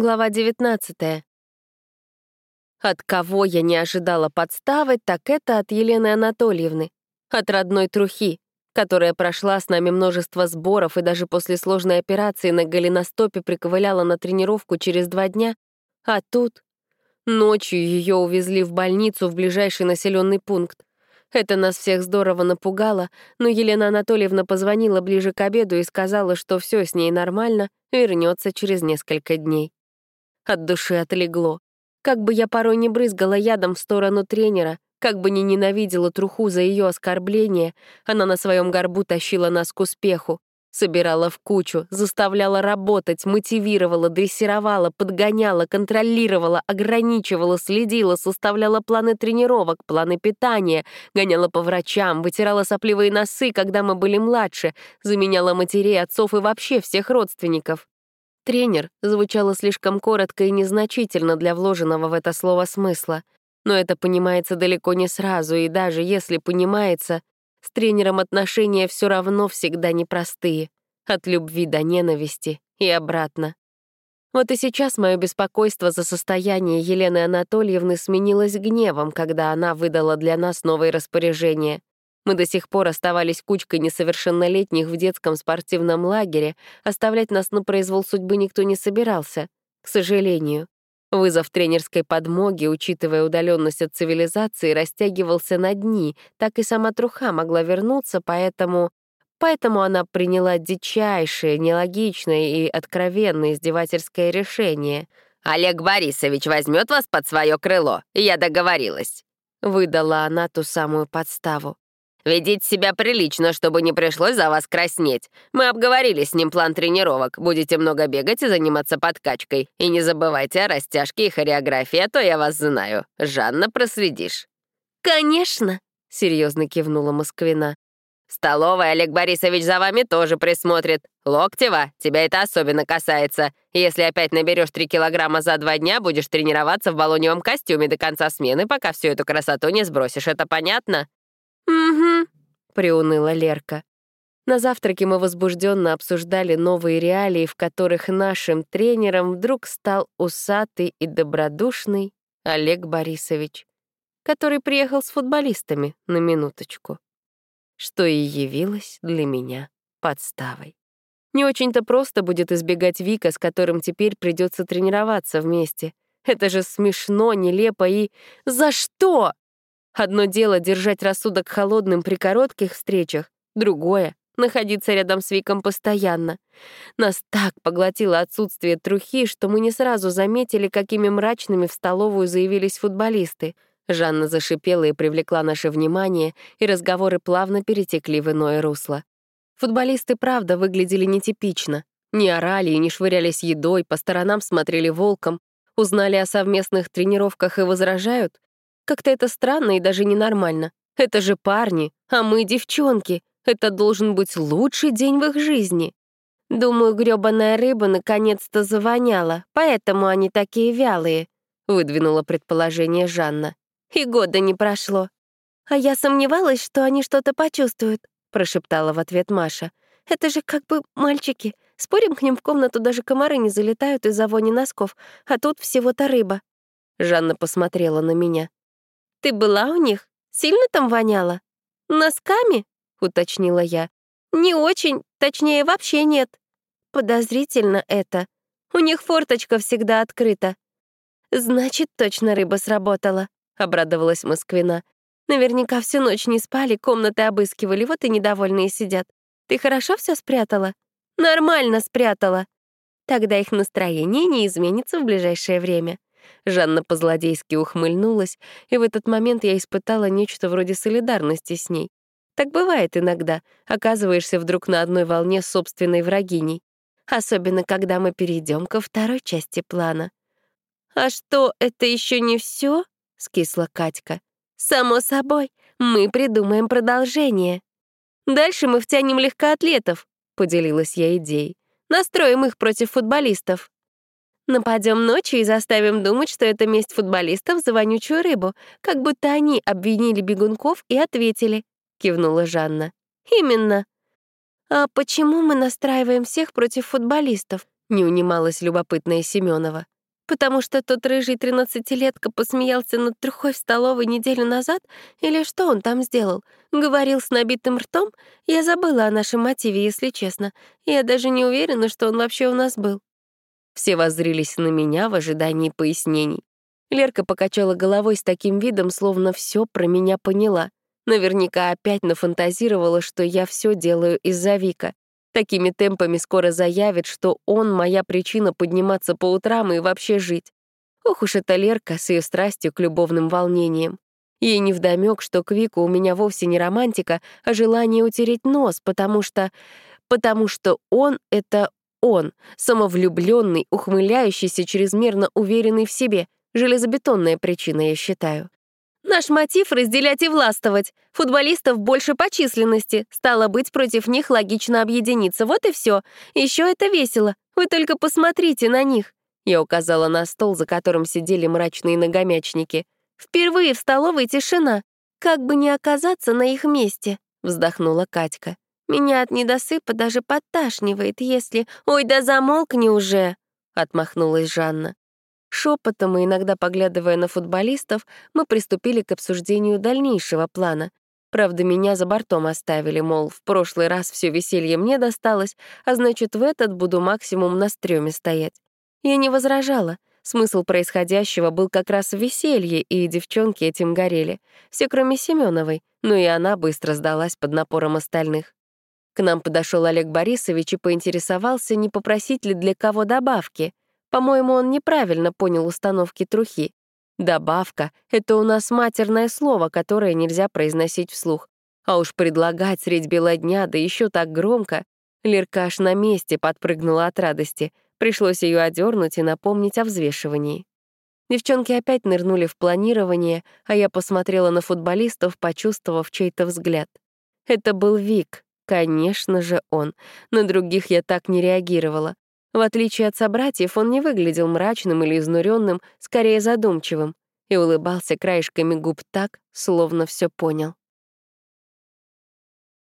Глава 19. От кого я не ожидала подставы, так это от Елены Анатольевны, от родной трухи, которая прошла с нами множество сборов и даже после сложной операции на голеностопе приковыляла на тренировку через два дня, а тут ночью ее увезли в больницу в ближайший населенный пункт. Это нас всех здорово напугало, но Елена Анатольевна позвонила ближе к обеду и сказала, что все с ней нормально, вернется через несколько дней. От души отлегло. Как бы я порой не брызгала ядом в сторону тренера, как бы не ненавидела труху за ее оскорбление, она на своем горбу тащила нас к успеху. Собирала в кучу, заставляла работать, мотивировала, дрессировала, подгоняла, контролировала, ограничивала, следила, составляла планы тренировок, планы питания, гоняла по врачам, вытирала сопливые носы, когда мы были младше, заменяла матерей, отцов и вообще всех родственников. «Тренер» звучало слишком коротко и незначительно для вложенного в это слово смысла. Но это понимается далеко не сразу, и даже если понимается, с тренером отношения все равно всегда непростые. От любви до ненависти и обратно. Вот и сейчас мое беспокойство за состояние Елены Анатольевны сменилось гневом, когда она выдала для нас новые распоряжения. Мы до сих пор оставались кучкой несовершеннолетних в детском спортивном лагере, оставлять нас на произвол судьбы никто не собирался, к сожалению. Вызов тренерской подмоги, учитывая удаленность от цивилизации, растягивался на дни, так и сама труха могла вернуться, поэтому... Поэтому она приняла дичайшее, нелогичное и откровенно издевательское решение. «Олег Борисович возьмет вас под свое крыло, я договорилась», — выдала она ту самую подставу. Ведите себя прилично, чтобы не пришлось за вас краснеть. Мы обговорили с ним план тренировок. Будете много бегать и заниматься подкачкой. И не забывайте о растяжке и хореографии, а то я вас знаю. Жанна, проследишь». «Конечно», — серьезно кивнула Москвина. «Столовая Олег Борисович за вами тоже присмотрит. Локтева, тебя это особенно касается. Если опять наберешь три килограмма за два дня, будешь тренироваться в баллоневом костюме до конца смены, пока всю эту красоту не сбросишь. Это понятно?» «Угу», — приуныла Лерка. На завтраке мы возбужденно обсуждали новые реалии, в которых нашим тренером вдруг стал усатый и добродушный Олег Борисович, который приехал с футболистами на минуточку, что и явилось для меня подставой. Не очень-то просто будет избегать Вика, с которым теперь придется тренироваться вместе. Это же смешно, нелепо и... За что? Одно дело держать рассудок холодным при коротких встречах, другое — находиться рядом с Виком постоянно. Нас так поглотило отсутствие трухи, что мы не сразу заметили, какими мрачными в столовую заявились футболисты. Жанна зашипела и привлекла наше внимание, и разговоры плавно перетекли в иное русло. Футболисты, правда, выглядели нетипично. Не орали и не швырялись едой, по сторонам смотрели волком. Узнали о совместных тренировках и возражают? Как-то это странно и даже ненормально. Это же парни, а мы девчонки. Это должен быть лучший день в их жизни. Думаю, грёбаная рыба наконец-то завоняла, поэтому они такие вялые, выдвинула предположение Жанна. И года не прошло. А я сомневалась, что они что-то почувствуют, прошептала в ответ Маша. Это же как бы мальчики. Спорим, к ним в комнату даже комары не залетают из-за вони носков, а тут всего-то рыба. Жанна посмотрела на меня. Ты была у них? Сильно там воняло? Носками? Уточнила я. Не очень, точнее, вообще нет. Подозрительно это. У них форточка всегда открыта. Значит, точно рыба сработала, обрадовалась Москвина. Наверняка всю ночь не спали, комнаты обыскивали, вот и недовольные сидят. Ты хорошо все спрятала? Нормально спрятала. Тогда их настроение не изменится в ближайшее время. Жанна по-злодейски ухмыльнулась, и в этот момент я испытала нечто вроде солидарности с ней. Так бывает иногда, оказываешься вдруг на одной волне с собственной врагиней. Особенно, когда мы перейдем ко второй части плана. «А что, это еще не все? скисла Катька. «Само собой, мы придумаем продолжение. Дальше мы втянем легкоатлетов», — поделилась я идеей. «Настроим их против футболистов». Нападем ночью и заставим думать, что это месть футболистов за вонючую рыбу, как будто они обвинили бегунков и ответили», — кивнула Жанна. «Именно». «А почему мы настраиваем всех против футболистов?» Не унималась любопытная Семенова. «Потому что тот рыжий тринадцатилетка посмеялся над трухой в столовой неделю назад? Или что он там сделал? Говорил с набитым ртом? Я забыла о нашем мотиве, если честно. Я даже не уверена, что он вообще у нас был». Все воззрились на меня в ожидании пояснений. Лерка покачала головой с таким видом, словно все про меня поняла. Наверняка опять нафантазировала, что я все делаю из-за Вика. Такими темпами скоро заявит, что он — моя причина подниматься по утрам и вообще жить. Ох уж эта Лерка с ее страстью к любовным волнениям. Ей невдомёк, что к Вику у меня вовсе не романтика, а желание утереть нос, потому что... потому что он — это он, самовлюбленный, ухмыляющийся, чрезмерно уверенный в себе. Железобетонная причина, я считаю. Наш мотив — разделять и властвовать. Футболистов больше по численности. Стало быть, против них логично объединиться. Вот и все. Еще это весело. Вы только посмотрите на них. Я указала на стол, за которым сидели мрачные ногомячники. Впервые в столовой тишина. Как бы не оказаться на их месте, вздохнула Катька. Меня от недосыпа даже подташнивает, если... Ой, да замолкни уже! Отмахнулась Жанна. Шепотом и иногда поглядывая на футболистов, мы приступили к обсуждению дальнейшего плана. Правда, меня за бортом оставили, мол, в прошлый раз все веселье мне досталось, а значит, в этот буду максимум на стреме стоять. Я не возражала. Смысл происходящего был как раз в веселье, и девчонки этим горели. Все, кроме Семеновой, но и она быстро сдалась под напором остальных. К нам подошел Олег Борисович и поинтересовался, не попросить ли для кого добавки — по-моему, он неправильно понял установки трухи. Добавка — это у нас матерное слово, которое нельзя произносить вслух. А уж предлагать средь бела дня, да еще так громко. Лерка на месте подпрыгнула от радости. Пришлось ее одернуть и напомнить о взвешивании. Девчонки опять нырнули в планирование, а я посмотрела на футболистов, почувствовав чей-то взгляд. Это был Вик, конечно же он. На других я так не реагировала. В отличие от собратьев, он не выглядел мрачным или изнуренным, скорее задумчивым, и улыбался краешками губ так, словно все понял.